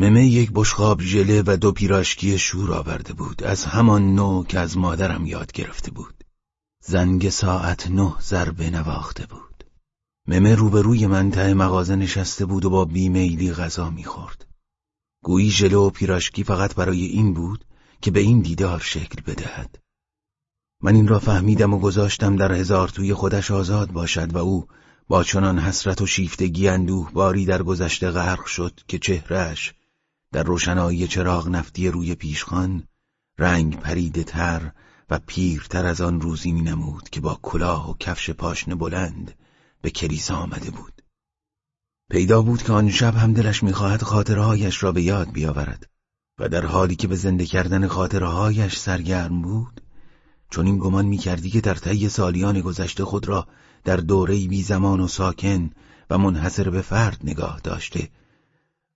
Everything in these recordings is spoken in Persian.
ممه یک بشخاب ژله و دو پیراشکی شور آورده بود. از همان نوع که از مادرم یاد گرفته بود. زنگ ساعت نه ضربه نواخته بود. ممه روبروی منطقه مغازه نشسته بود و با بیمیلی غذا می‌خورد. گویی ژله و پیراشکی فقط برای این بود که به این دیدار شکل بدهد. من این را فهمیدم و گذاشتم در هزار توی خودش آزاد باشد و او با چنان حسرت و شیفتگی اندوه باری در گذشته غرق شد که چهرهش در روشنایی چراغ نفتی روی پیشخان رنگ پریده تر و پیرتر از آن روزی می نمود که با کلاه و کفش پاشنه بلند به کلیسا آمده بود. پیدا بود که آن شب هم دلش می‌خواهد خاطرهایش را به یاد بیاورد و در حالی که به زنده کردن خاطرهایش سرگرم بود چون این گمان می‌کردی که در طی سالیان گذشته خود را در دوره‌ای بی زمان و ساکن و منحصر به فرد نگاه داشته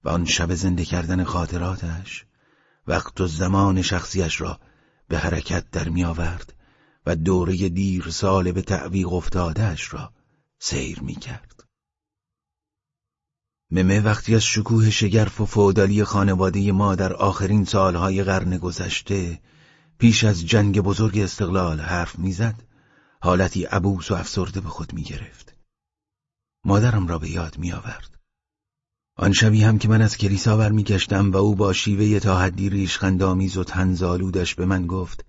و آن شب زنده کردن خاطراتش وقت و زمان شخصیش را به حرکت در می آورد و دوره دیر سال به تعویق افتادهش را سیر می کرد. ممه وقتی از شکوه شگرف و فودالی خانواده ما در آخرین سالهای قرن گذشته پیش از جنگ بزرگ استقلال حرف می‌زد حالتی عبوس و افسرده به خود می گرفت. مادرم را به یاد می آورد. آن شبی هم که من از کلیسا برمیگشتم و او با شیوه تا حدی ریشخندآمیز و تنزالودش به من گفت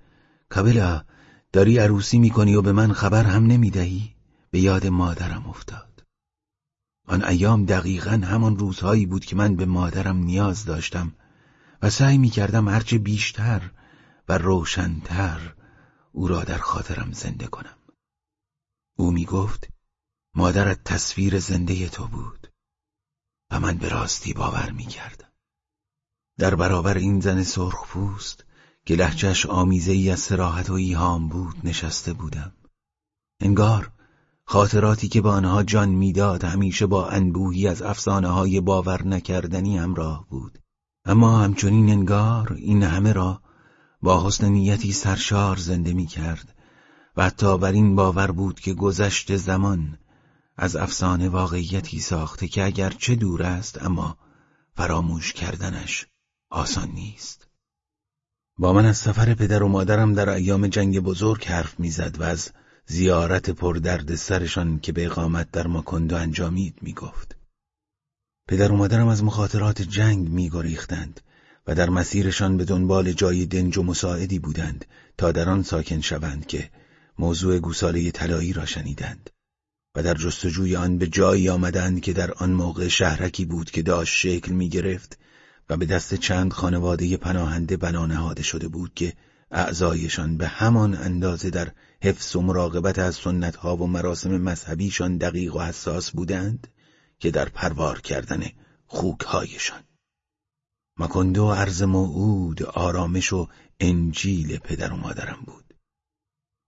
کابلا داری عروسی می‌کنی و به من خبر هم نمی‌دهی؟ به یاد مادرم افتاد. آن ایام دقیقا همان روزهایی بود که من به مادرم نیاز داشتم و سعی می‌کردم هرچه بیشتر و روشنتر او را در خاطرم زنده کنم. او می‌گفت مادرت تصویر زنده تو بود. و من به راستی باور می کردم. در برابر این زن سرخپوست که لحجش آمیزه ای از سراحت و ایهام بود نشسته بودم. انگار خاطراتی که با آنها جان می‌داد همیشه با انبوهی از افسانه های باور نکردنی همراه بود. اما همچنین انگار این همه را با حسن نیتی سرشار زنده می کرد و حتی بر این باور بود که گذشت زمان از افسانه واقعیتی ساخته که اگر چه دور است اما فراموش کردنش آسان نیست. با من از سفر پدر و مادرم در ایام جنگ بزرگ حرف می‌زد و از زیارت پردرد سرشان که به اقامت در ماکندو انجامید می‌گفت. پدر و مادرم از مخاطرات جنگ میگریختند و در مسیرشان به دنبال جای دنج و مساعدی بودند تا در آن ساکن شوند که موضوع گوساله طلایی را شنیدند. و در جستجوی آن به جایی آمدند که در آن موقع شهرکی بود که داشت شکل می گرفت و به دست چند خانواده پناهنده بنا نهاده شده بود که اعضایشان به همان اندازه در حفظ و مراقبت از سنتها و مراسم مذهبیشان دقیق و حساس بودند که در پروار کردن خوکهایشان. مکندو عرض موعود آرامش و انجیل پدر و مادرم بود.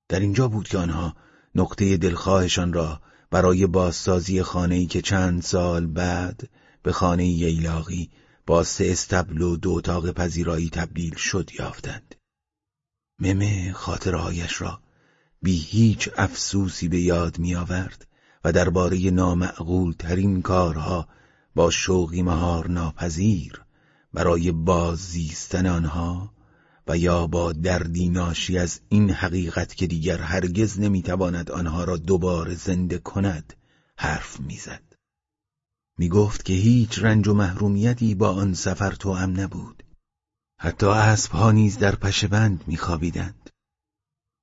در اینجا بود که آنها نقطه دلخواهشان را برای بازسازی خانه‌ای که چند سال بعد به خانه ییلاقی با سه استبل و دو اتاق پذیرایی تبدیل شد یافتند. ممه خاطرهایش را بی هیچ افسوسی به یاد می آورد و درباره نامعقول ترین کارها با شوقی مهار ناپذیر برای باززیستن آنها و یا با دردی ناشی از این حقیقت که دیگر هرگز نمی‌تواند آنها را دوباره زنده کند حرف می‌زد. می‌گفت که هیچ رنج و محرومیتی با آن سفر تو هم نبود. حتی اسبها نیز در پشبند میخوابیدند.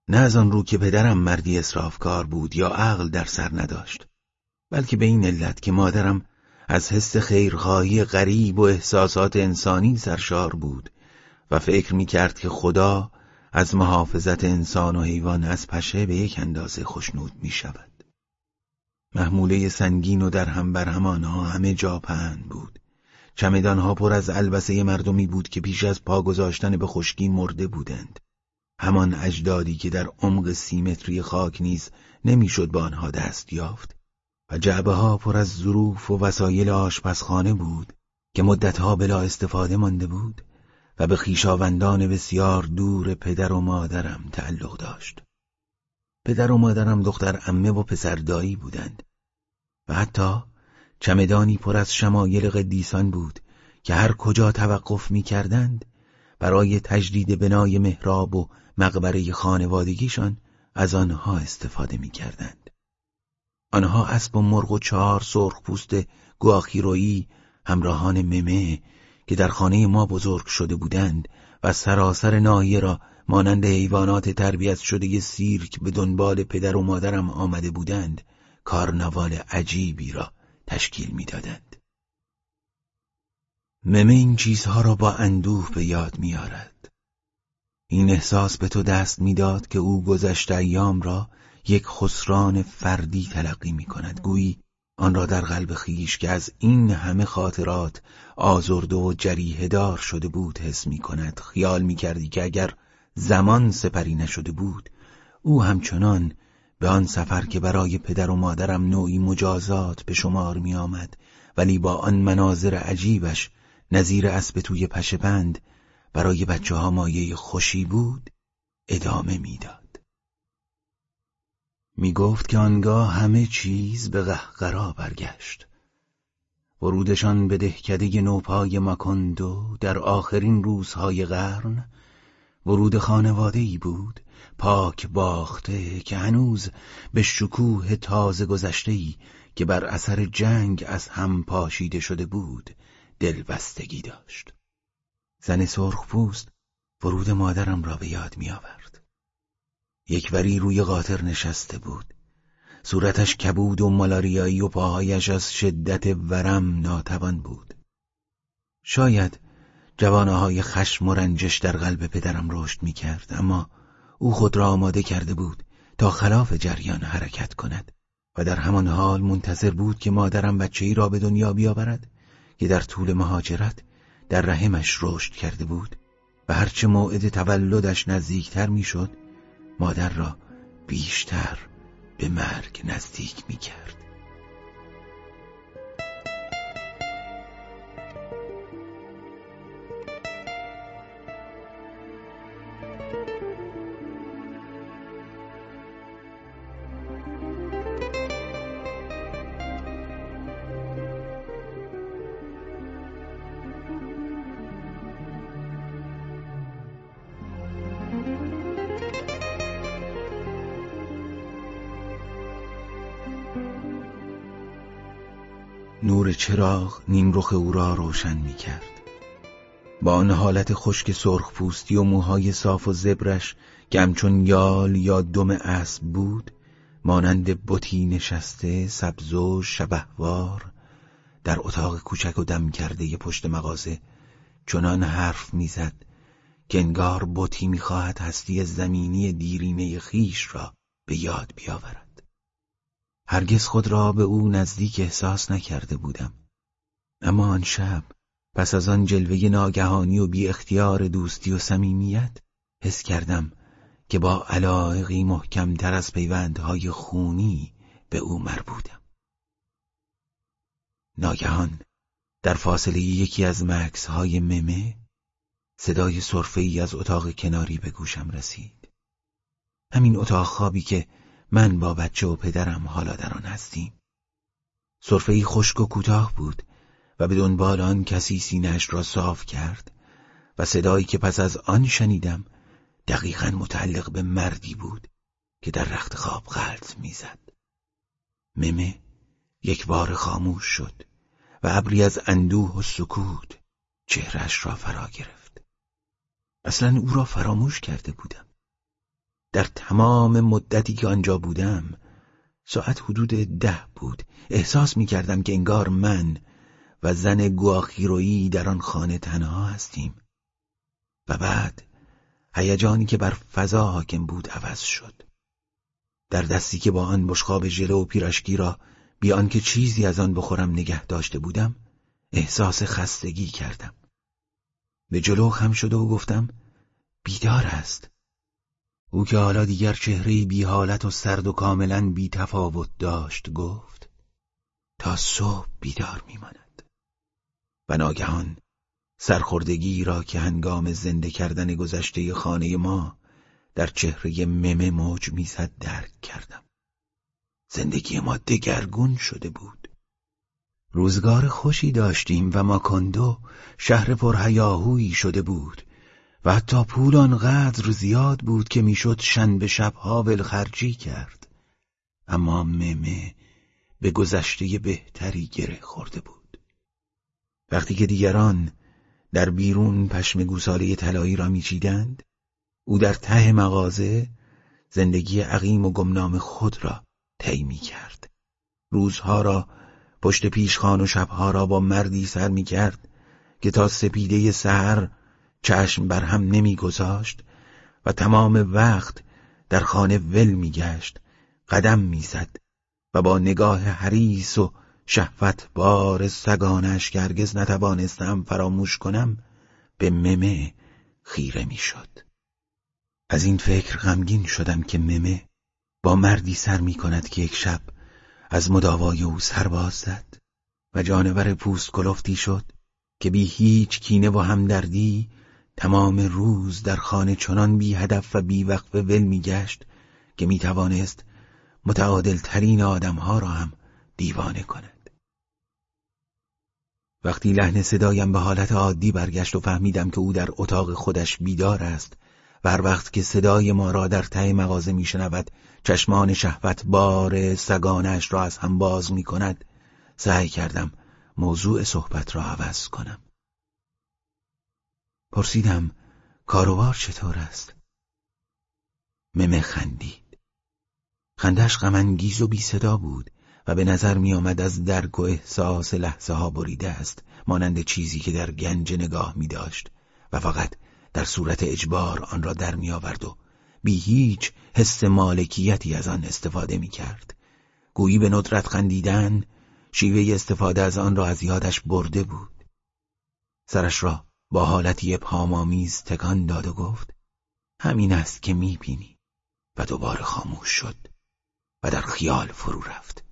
نه از آن رو که پدرم مردی اصرافکار بود یا عقل در سر نداشت بلکه به این علت که مادرم از حس خیرخواهی غریب و احساسات انسانی سرشار بود و فکر می کرد که خدا از محافظت انسان و حیوان از پشه به یک اندازه خوشنود می شود. محموله سنگین و در هم بر آنها همه جا پهن بود. چمدانها پر از البسه مردمی بود که پیش از پا گذاشتن به خشکی مرده بودند. همان اجدادی که در عمق سیمتری خاک نیز نمی‌شد با آنها دست یافت و جعبه ها پر از ظروف و وسایل آشپزخانه بود که مدتها بلا استفاده مانده بود به خیشاوندان بسیار دور پدر و مادرم تعلق داشت. پدر و مادرم دختر امه و پسر دایی بودند و حتی چمدانی پر از شمایل قدیسان بود که هر کجا توقف می کردند برای تجدید بنای محراب و مقبره خانوادگیشان از آنها استفاده می کردند. آنها اسب و مرغ و چهار سرخ پوست گواخیرویی همراهان ممه که در خانه ما بزرگ شده بودند و سراسر ناحیه را مانند حیوانات تربیت شده سیرک به دنبال پدر و مادرم آمده بودند کارنوال عجیبی را تشکیل می‌دادند. ممه این چیزها را با اندوه به یاد میآرد. این احساس به تو دست می‌داد که او گذشته ایام را یک خسران فردی تلقی می کند گویی آن را در قلب خیش که از این همه خاطرات آزرده و جریه دار شده بود حس می کند خیال می کردی که اگر زمان سپری نشده بود او همچنان به آن سفر که برای پدر و مادرم نوعی مجازات به شمار می آمد ولی با آن مناظر عجیبش نظیر اسب توی پشه بند برای بچه ها مایه خوشی بود ادامه می‌داد. می گفت که آنگاه همه چیز به قهقرا برگشت. ورودشان به دهکده نوپای ماکندو در آخرین روزهای قرن ورود خانواده ای بود پاک باخته که هنوز به شکوه تازه گذشته ای که بر اثر جنگ از هم پاشیده شده بود دلبستگی داشت زن سرخ پوست ورود مادرم را به یاد می آورد یک وری روی قاطر نشسته بود. صورتش کبود و مالاریایی و پاهایش از شدت ورم ناتوان بود. شاید جوانه های خشم و رنجش در قلب پدرم رشد می کرد اما او خود را آماده کرده بود تا خلاف جریان حرکت کند و در همان حال منتظر بود که مادرم بچه ای را به دنیا بیاورد که در طول مهاجرت در رحمش رشد کرده بود و هرچه موعد تولدش نزدیکتر می‌شد مادر را بیشتر به مرگ نزدیک می کرد. نور چراغ نیمرخ او را روشن می کرد. با آن حالت خشک سرخ پوستی و موهای صاف و زبرش که همچون یال یا دم اسب بود مانند بطی نشسته سبز و شبهوار در اتاق کوچک و دم کرده پشت مغازه چنان حرف می‌زد که انگار بطی می‌خواهد هستی زمینی دیرینه خیش را به یاد بیاورد هرگز خود را به او نزدیک احساس نکرده بودم. اما آن شب پس از آن جلوه ناگهانی و بی اختیار دوستی و صمیمیت حس کردم که با علایقی محکمتر از پیوندهای خونی به او مربوطم. ناگهان در فاصله یکی از مکس های ممه صدای صرفه ای از اتاق کناری به گوشم رسید. همین اتاق خوابی که من با بچه و پدرم حالا در آن هستیم صرفه خشک و کوتاه بود و به دنبال آن کسی سینهش را صاف کرد و صدایی که پس از آن شنیدم دقیقا متعلق به مردی بود که در رخت خواب غلط می‌زد. ممه یک بار خاموش شد و ابری از اندوه و سکوت چهرش را فرا گرفت. اصلا او را فراموش کرده بودم. در تمام مدتی که آنجا بودم ساعت حدود ده بود. احساس می کردم که انگار من و زن گواخیرویی در آن خانه تنها هستیم. و بعد هیجانی که بر فضا حاکم بود عوض شد. در دستی که با آن بشقاب ژله و پیراشکی را بیان که چیزی از آن بخورم نگه داشته بودم احساس خستگی کردم. به جلو خم شده و گفتم بیدار است. او که حالا دیگر چهره بی حالت و سرد و کاملا بی تفاوت داشت گفت تا صبح بیدار میماند. و ناگهان سرخوردگی را که هنگام زنده کردن گذشته خانه ما در چهره ممه موج می‌زد درک کردم. زندگی ما دگرگون شده بود. روزگار خوشی داشتیم و ماکندو شهر پرهیاهویی شده بود. و حتی پول آنقدر زیاد بود که می‌شد شنبه شبها ولخرجی کرد. اما ممه به گذشته بهتری گره خورده بود. وقتی که دیگران در بیرون پشم گوساله طلایی را میچیدند او در ته مغازه زندگی عقیم و گمنام خود را طی کرد روزها را پشت پیشخان و شبها را با مردی سر می کرد که تا سپیده سهر چشم بر هم نمیگذاشت و تمام وقت در خانه ول میگشت قدم می‌زد و با نگاه حریس و شهوت بار سگانش که هرگز نتوانستم فراموش کنم به ممه خیره می‌شد. از این فکر غمگین شدم که ممه با مردی سر می کند که یک شب از مداوای او سرباز زد و جانور پوست کلفتی شد که بی هیچ کینه و همدردی تمام روز در خانه چنان بی هدف و بی وقف ول میگشت که می توانست متعادل ترین آدمها را هم دیوانه کند. وقتی لحن صدایم به حالت عادی برگشت و فهمیدم که او در اتاق خودش بیدار است و هر وقت که صدای ما را در ته مغازه میشنود چشمان شهوت بار سگانش را از هم باز می کند سعی کردم موضوع صحبت را عوض کنم. پرسیدم کاروبار چطور است؟ ممه خندید. خندش غمانگیز و بی صدا بود و به نظر می آمد از درک و احساس لحظه ها بریده است مانند چیزی که در گنج نگاه می داشت و فقط در صورت اجبار آن را در می آورد و بی هیچ حس مالکیتی از آن استفاده می کرد گویی به ندرت خندیدن شیوه استفاده از آن را از یادش برده بود. سرش را با حالتی ابهامآمیز تکان داد و گفت همین است که می‌بینی. و دوباره خاموش شد و در خیال فرو رفت.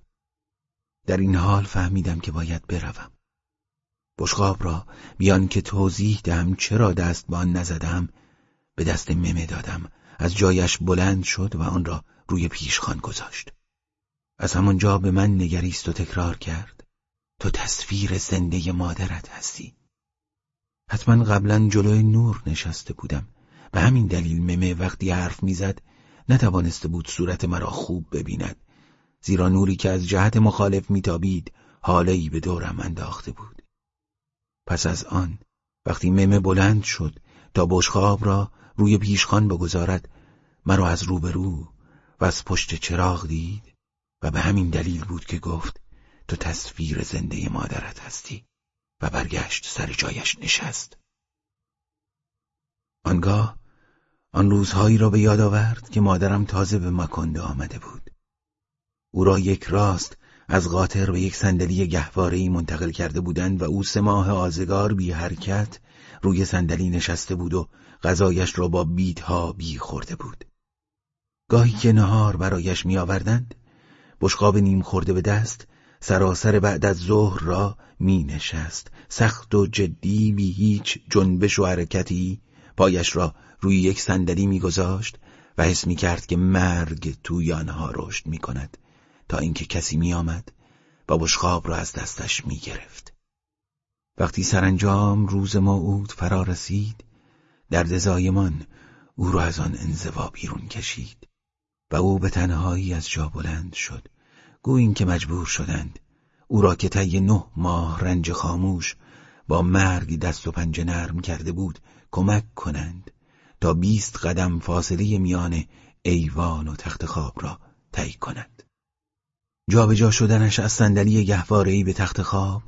در این حال فهمیدم که باید بروم. بشقاب را بیان که توضیح دهم چرا دست با آن نزدم به دست ممه دادم. از جایش بلند شد و آن را روی پیشخان گذاشت. از همانجا به من نگریست و تکرار کرد. تو تصویر زنده مادرت هستی. حتما قبلا جلوی نور نشسته بودم به همین دلیل ممه وقتی حرف می‌زد نتوانسته بود صورت مرا خوب ببیند. زیرا نوری که از جهت مخالف میتابید حاله به دورم انداخته بود. پس از آن وقتی ممه بلند شد تا بشخاب را روی پیشخان بگذارد مرا از روبرو و از پشت چراغ دید و به همین دلیل بود که گفت تو تصویر زنده مادرت هستی. و برگشت سر جایش نشست. آنگاه آن روزهایی را به یاد آورد که مادرم تازه به مکانده آمده بود. او را یک راست از قاطر به یک صندلی گهوارهای منتقل کرده بودند و او سه ماه آزگار بی حرکت روی صندلی نشسته بود و غذایش را با بیدها بی خورده بود. گاهی که نهار برایش می آوردند بشقاب نیم خورده به دست سراسر بعد از ظهر را می نشست سخت و جدی بی هیچ جنبش و حرکتی. پایش را روی یک صندلی میگذاشت و حس می کرد که مرگ توی آنها رشد می کند تا اینکه کسی می آمد و بشخاب را از دستش می گرفت. وقتی سرانجام روز موعود فرا رسید درد زایمان او را از آن انزوا بیرون کشید و او به تنهایی از جا بلند شد. گویین که مجبور شدند. او را که طی نه ماه رنج خاموش با مرگ دست و پنجه نرم کرده بود کمک کنند تا بیست قدم فاصله میان ایوان و تخت خواب را طی کند جابجا شدنش از صندلی گهوارهای به تخت خواب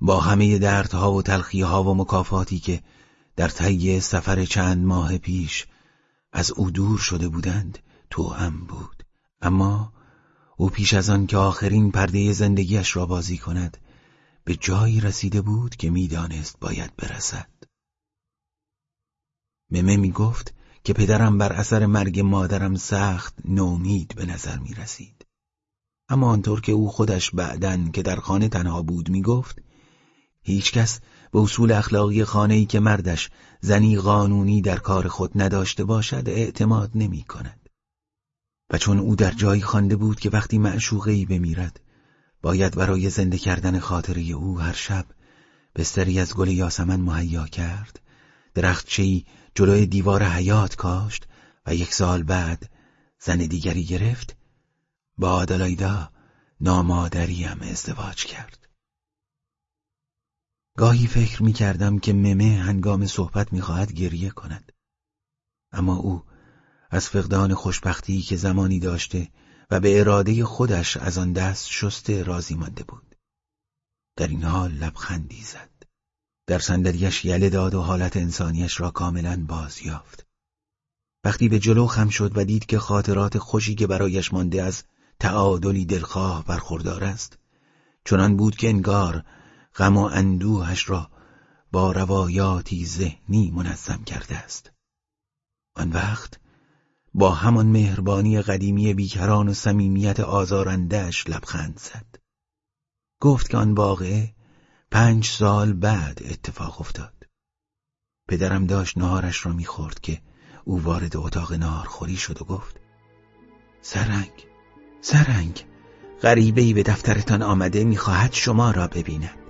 با همه دردها و تلخیها و مکافاتی که در طی سفر چند ماه پیش از او دور شده بودند تو هم بود. اما او پیش از آن که آخرین پرده زندگیش را بازی کند به جایی رسیده بود که می‌دانست باید برسد ممه می گفت که پدرم بر اثر مرگ مادرم سخت نومید به نظر می رسید. اما آنطور که او خودش بعدن که در خانه تنها بود می گفت هیچکس به اصول اخلاقی خانه‌ای که مردش زنی قانونی در کار خود نداشته باشد اعتماد نمی کند. و چون او در جایی خوانده بود که وقتی معشوقه ای بمیرد باید برای زنده کردن خاطره او هر شب بستری از گل یاسمن مهیا کرد درختچهای جلوی دیوار حیات کاشت و یک سال بعد زن دیگری گرفت با آدلایدا نامادریم ازدواج کرد. گاهی فکر می کردم که ممه هنگام صحبت می خواهد گریه کند اما او از فقدان خوشبختی که زمانی داشته و به اراده خودش از آن دست شسته راضی مانده بود. در این حال لبخندی زد. در صندلیاش یله داد و حالت انسانیش را کاملا باز یافت. وقتی به جلو خم شد و دید که خاطرات خوشی که برایش مانده از تعادلی دلخواه برخوردار است چنان بود که انگار غم و اندوهش را با روایاتی ذهنی منظم کرده است. آن وقت با همان مهربانی قدیمی بیکران و صمیمیت آزارندهش لبخند زد. گفت که آن واقعه پنج سال بعد اتفاق افتاد. پدرم داشت نهارش را می‌خورد که او وارد اتاق نهارخوری شد و گفت سرنگ سرنگ غریبهای به دفترتان آمده می‌خواهد شما را ببیند.